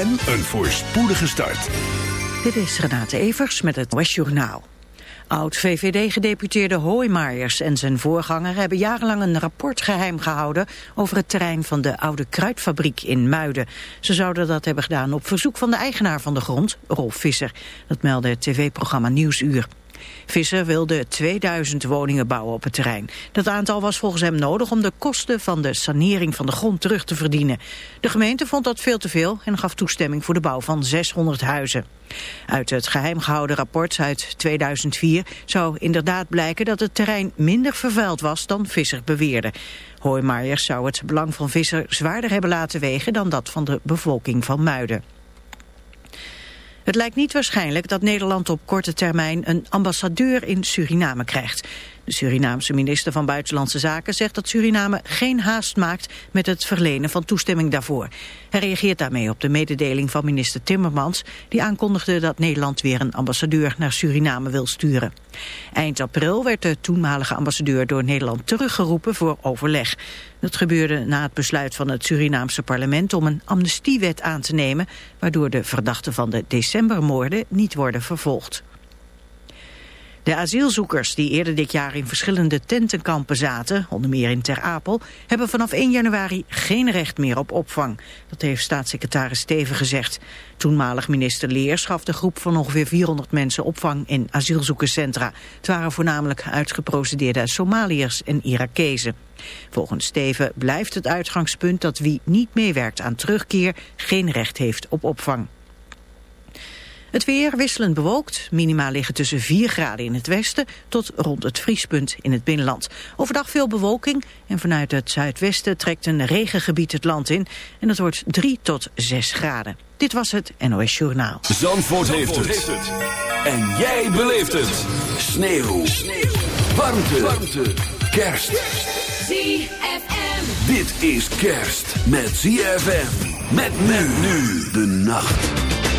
en een voorspoedige start. Dit is Renate Evers met het West Journaal. Oud-VVD-gedeputeerde Hoijmaijers en zijn voorganger hebben jarenlang een rapport geheim gehouden over het terrein van de oude kruidfabriek in Muiden. Ze zouden dat hebben gedaan op verzoek van de eigenaar van de grond, Rolf Visser. Dat meldde het tv-programma Nieuwsuur. Visser wilde 2000 woningen bouwen op het terrein. Dat aantal was volgens hem nodig om de kosten van de sanering van de grond terug te verdienen. De gemeente vond dat veel te veel en gaf toestemming voor de bouw van 600 huizen. Uit het geheim gehouden rapport uit 2004 zou inderdaad blijken dat het terrein minder vervuild was dan Visser beweerde. Hoijmaiers zou het belang van Visser zwaarder hebben laten wegen dan dat van de bevolking van Muiden. Het lijkt niet waarschijnlijk dat Nederland op korte termijn een ambassadeur in Suriname krijgt. De Surinaamse minister van Buitenlandse Zaken zegt dat Suriname geen haast maakt met het verlenen van toestemming daarvoor. Hij reageert daarmee op de mededeling van minister Timmermans die aankondigde dat Nederland weer een ambassadeur naar Suriname wil sturen. Eind april werd de toenmalige ambassadeur door Nederland teruggeroepen voor overleg. Dat gebeurde na het besluit van het Surinaamse parlement om een amnestiewet aan te nemen, waardoor de verdachten van de decembermoorden niet worden vervolgd. De asielzoekers die eerder dit jaar in verschillende tentenkampen zaten, onder meer in Ter Apel, hebben vanaf 1 januari geen recht meer op opvang. Dat heeft staatssecretaris Steven gezegd. Toenmalig minister Leers gaf de groep van ongeveer 400 mensen opvang in asielzoekerscentra. Het waren voornamelijk uitgeprocedeerde Somaliërs en Irakezen. Volgens Steven blijft het uitgangspunt dat wie niet meewerkt aan terugkeer geen recht heeft op opvang. Het weer wisselend bewolkt. Minima liggen tussen 4 graden in het westen tot rond het vriespunt in het binnenland. Overdag veel bewolking en vanuit het zuidwesten trekt een regengebied het land in. En dat wordt 3 tot 6 graden. Dit was het NOS Journaal. Zandvoort, heeft, het. En jij beleeft het. Sneeuw. Sneeuw. Warmte. Warmte. Kerst. ZFM. Dit is kerst met ZFM. Met men nu de nacht.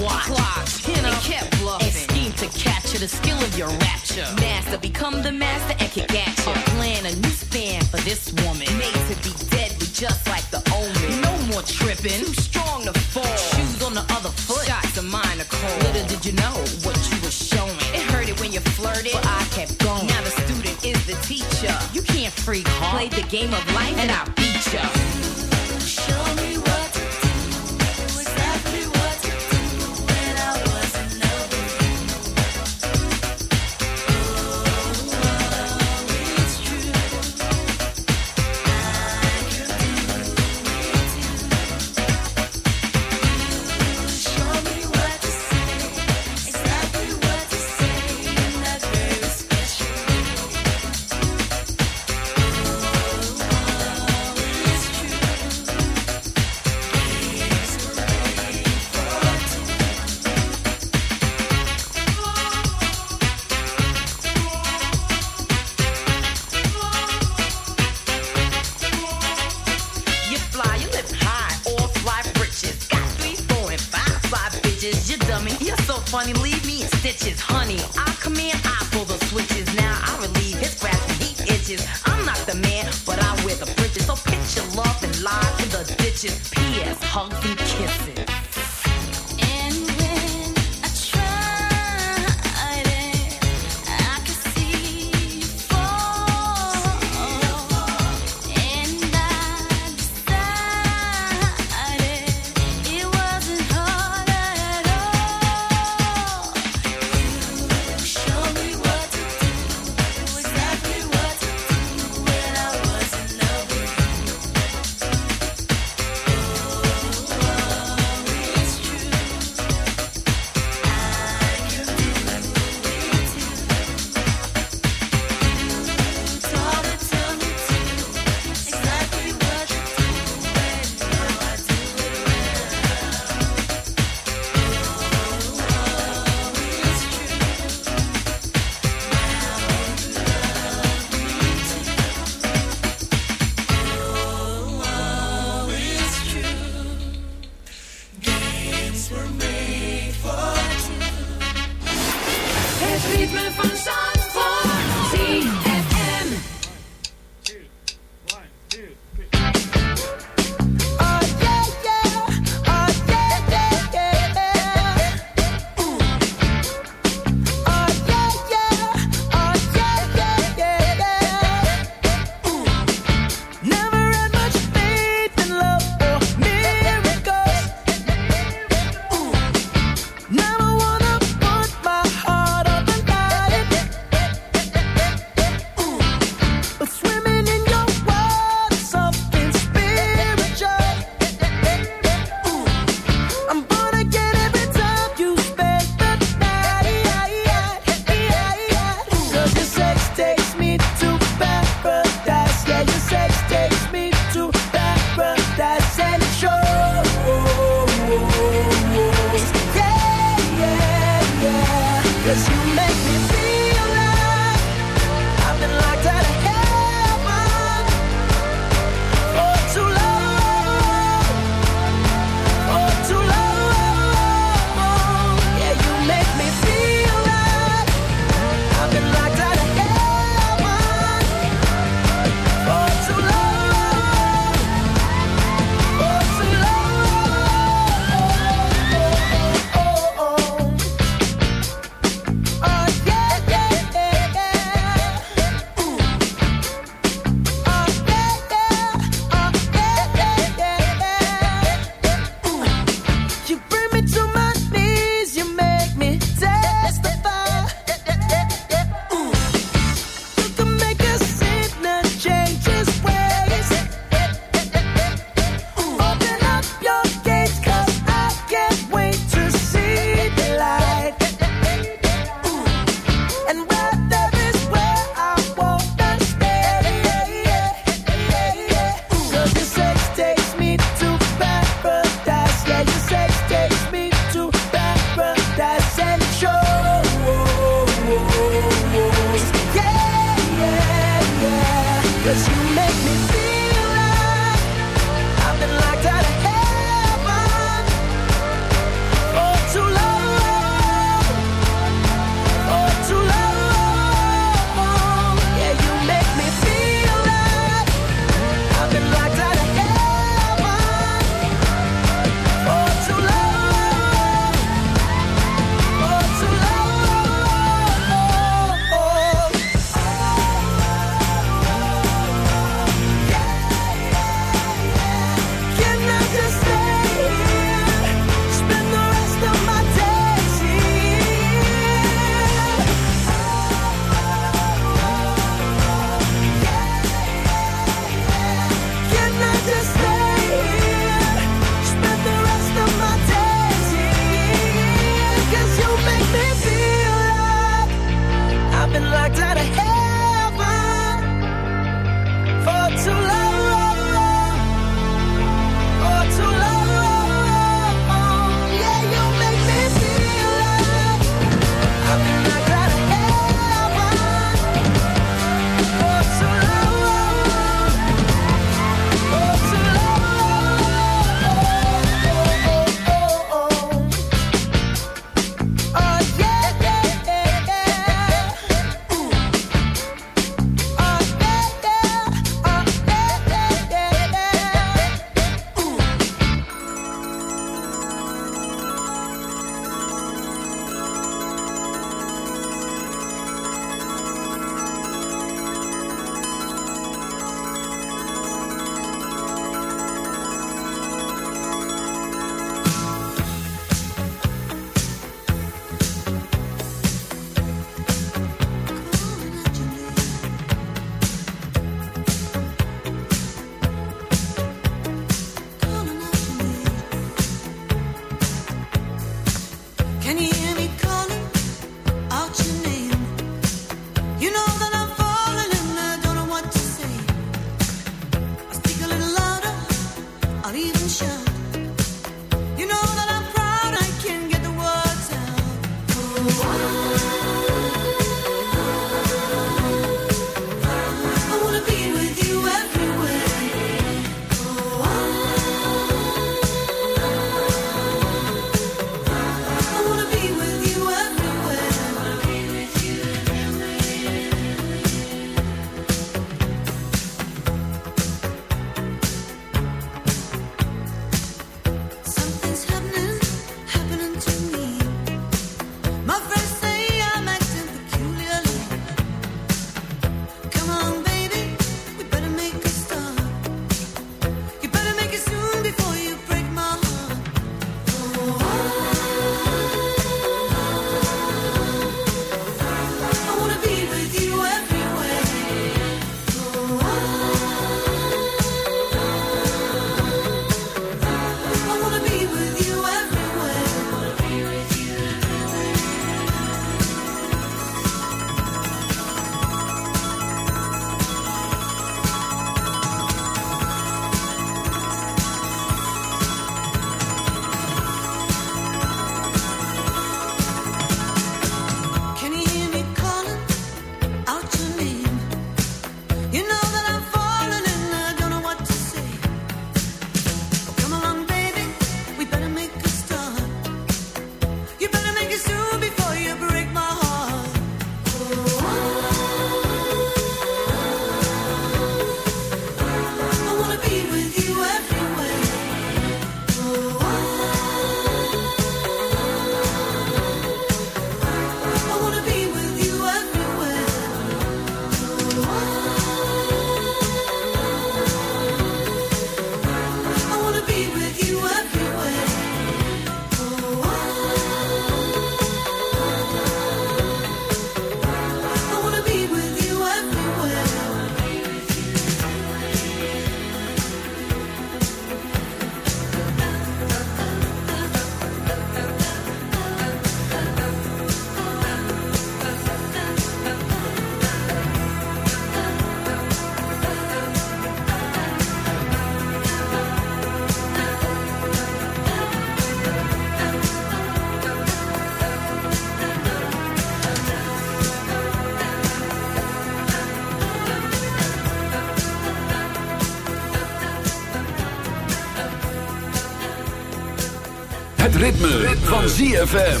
Ritme, van ZFM.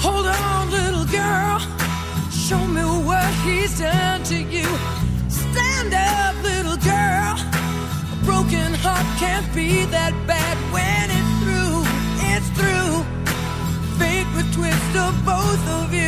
Hold on, little girl. Show me what he's done to you. Stand up, little girl. A broken heart can't be that bad when it's through. It's through. Fate would twist of both of you.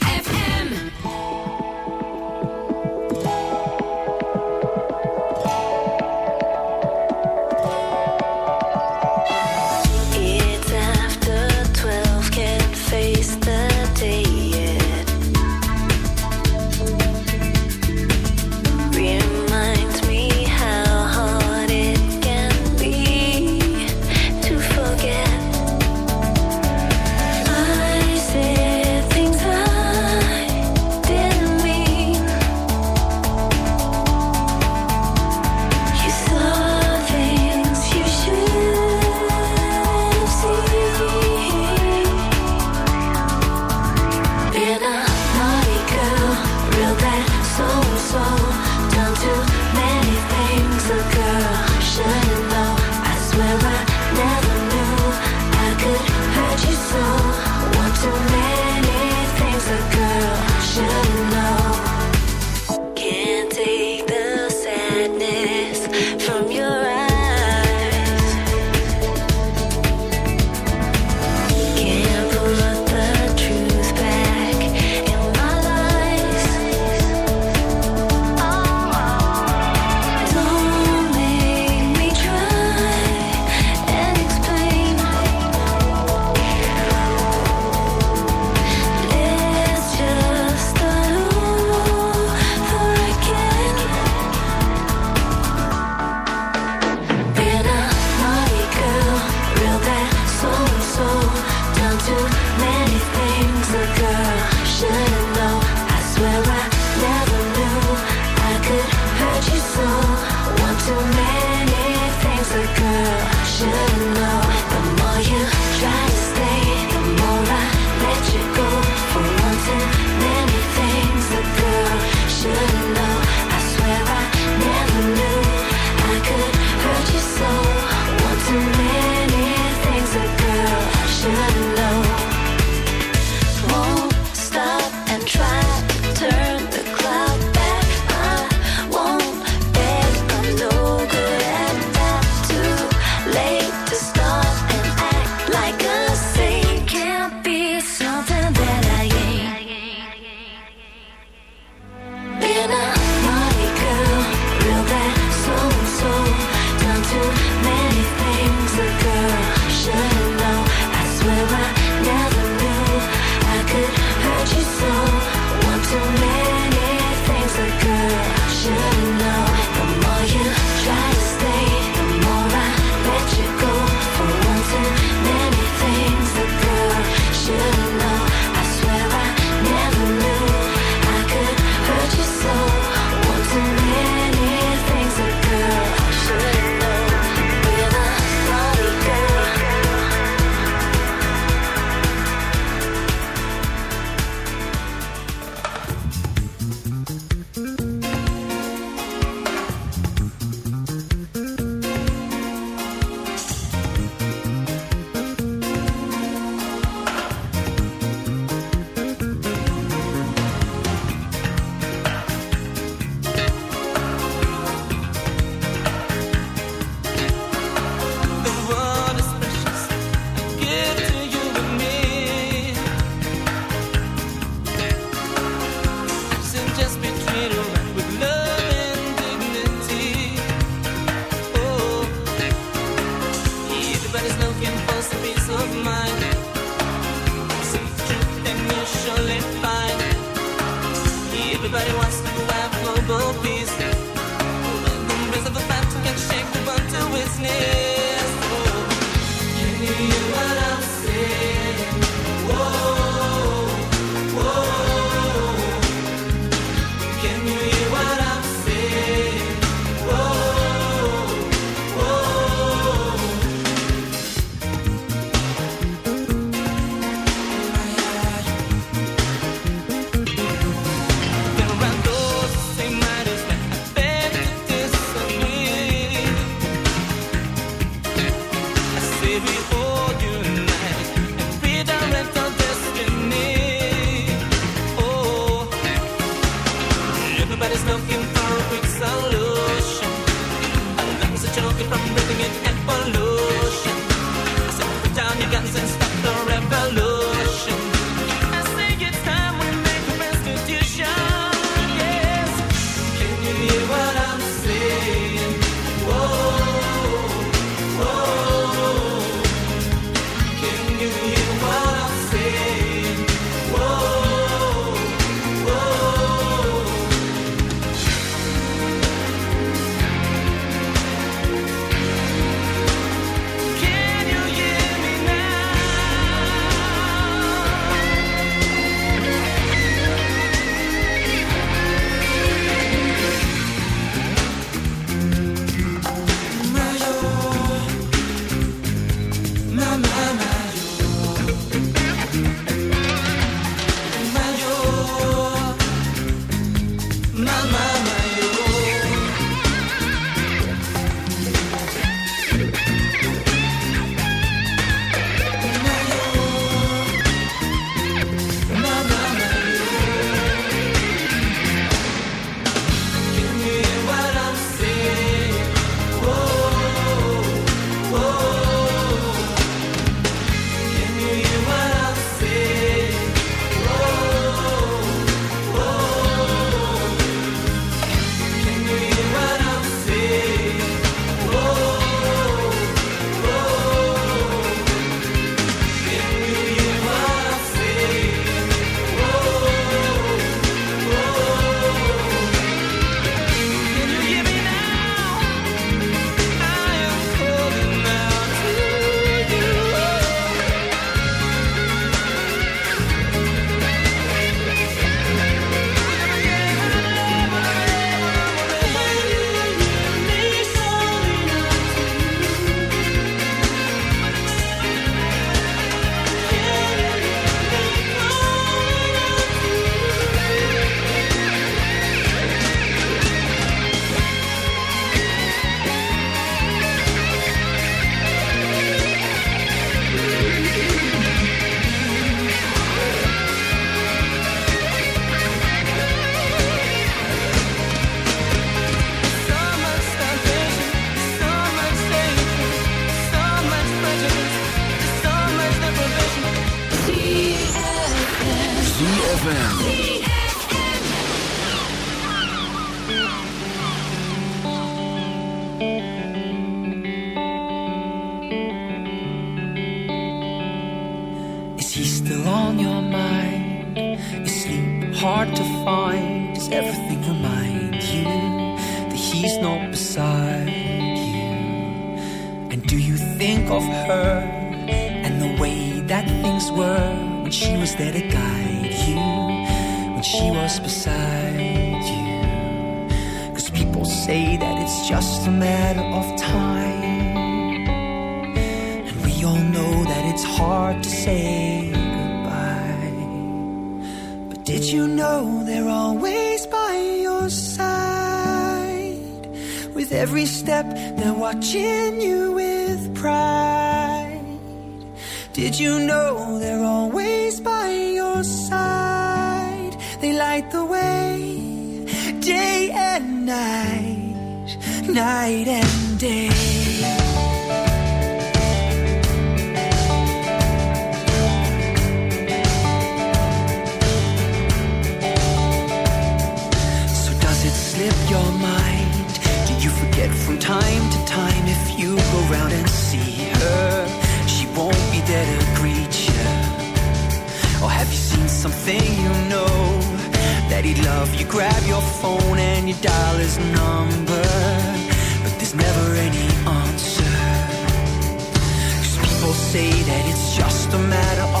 say that it's just a matter of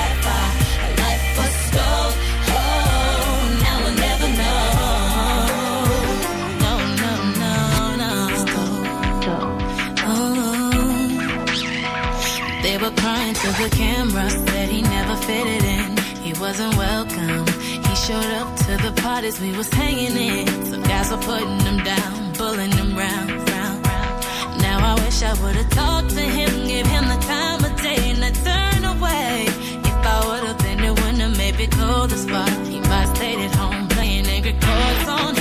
to the camera, said he never fitted in. He wasn't welcome. He showed up to the parties we was hanging in. Some guys were putting him down, pulling him round, round, round. Now I wish I would've talked to him, give him the time of day, and I turned away. If I would've been it wouldn't have maybe go the spot. He might stayed at home playing angry chords on.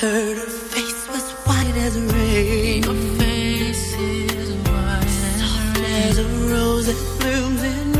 heard her face was white as rain. Her face is white as as a rose that blooms in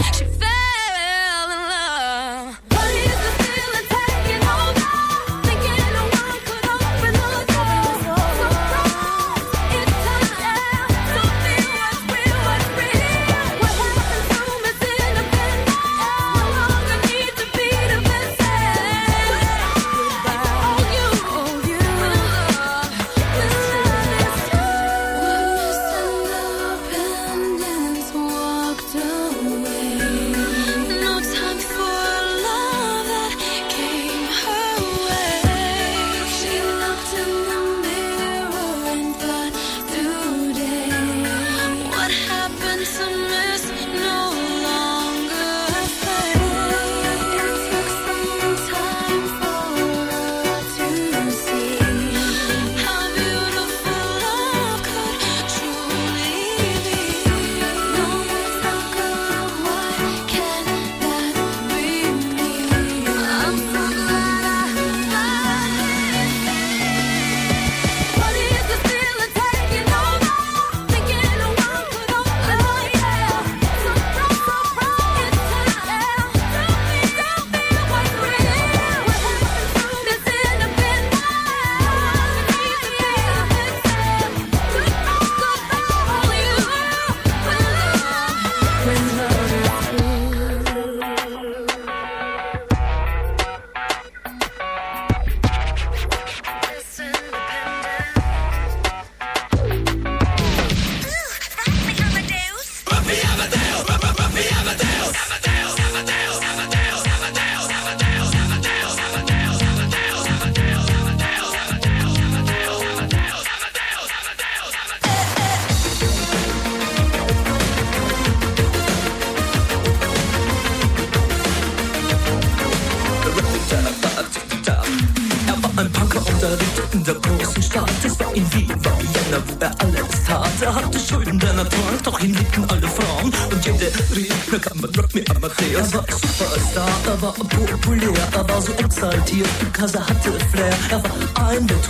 cause I had to refrain. Er war ein, der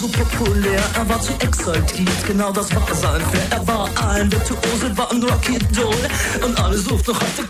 zu populär, er war zu exaltiert, genau das war sein Flair. Er war ein Virtuose, war ein Rocky-Doll und alle suchten noch heute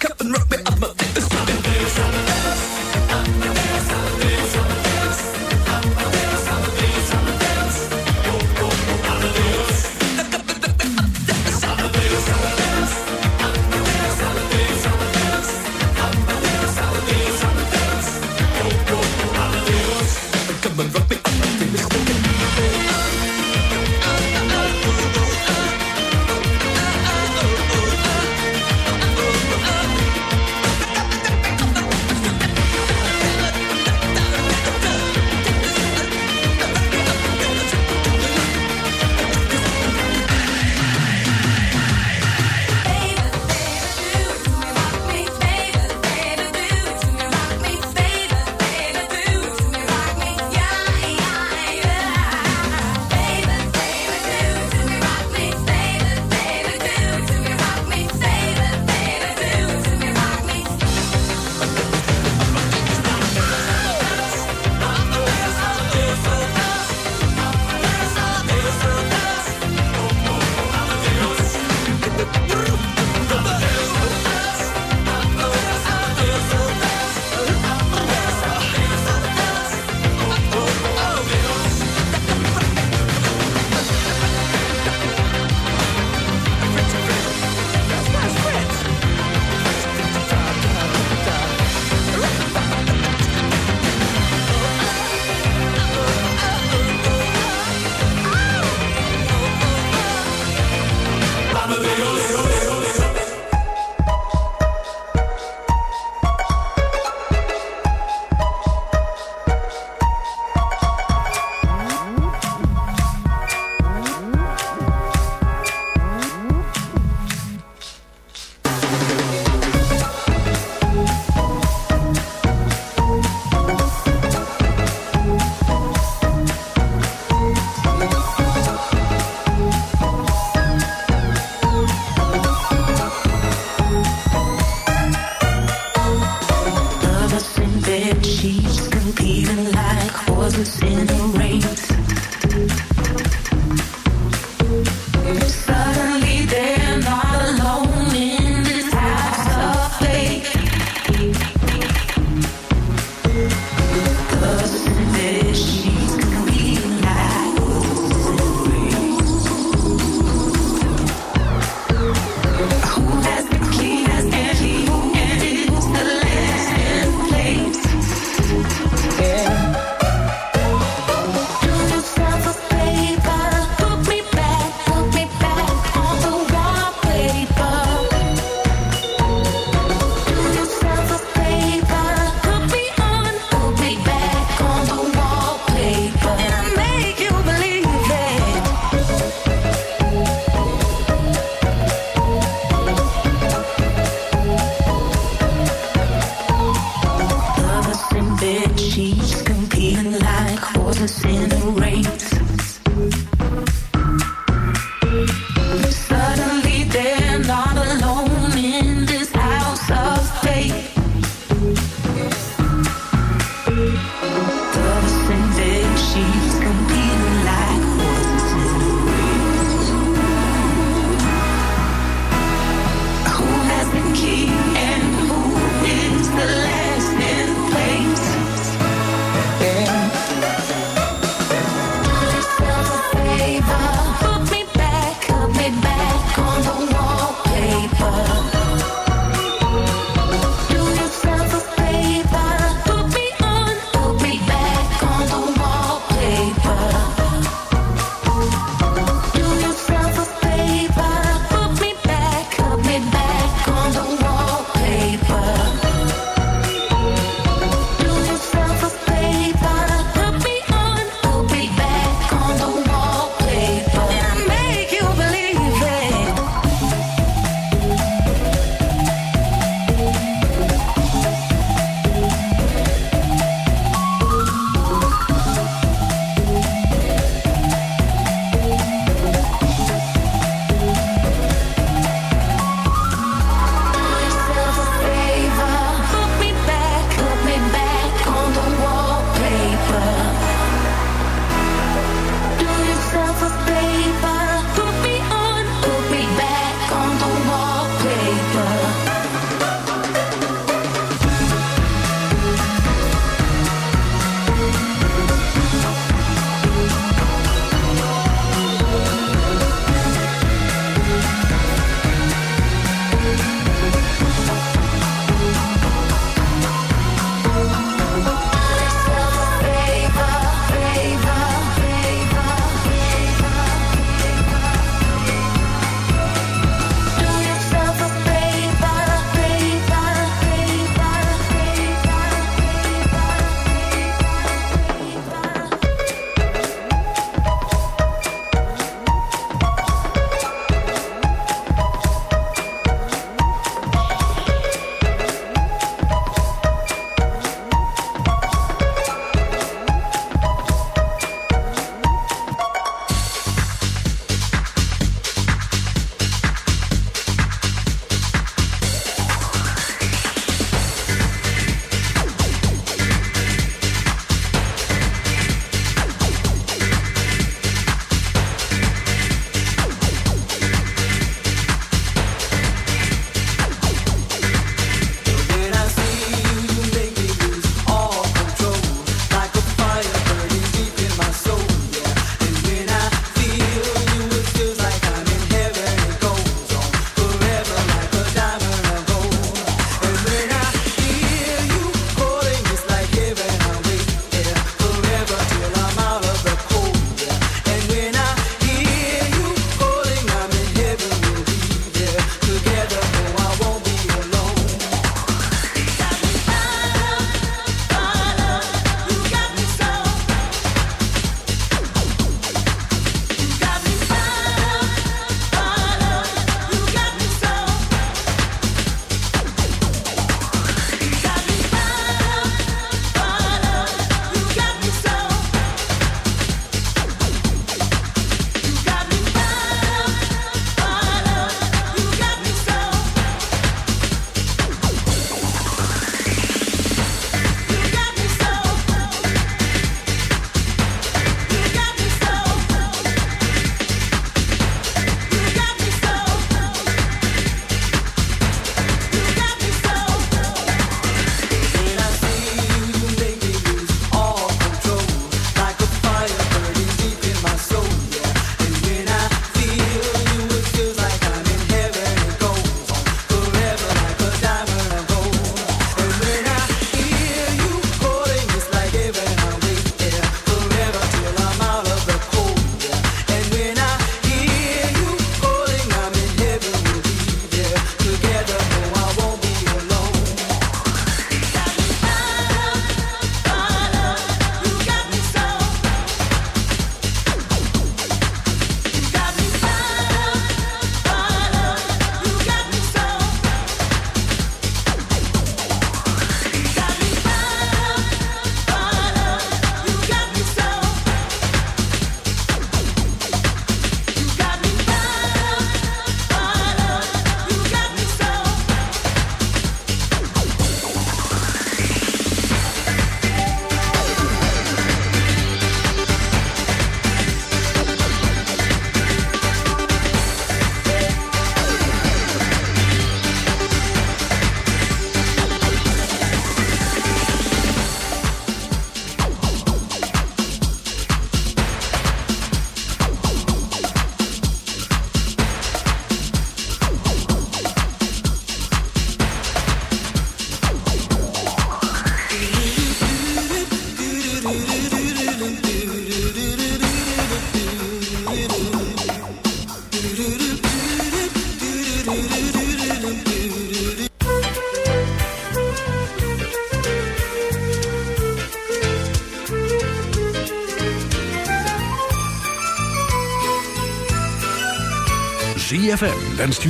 3FM wenst u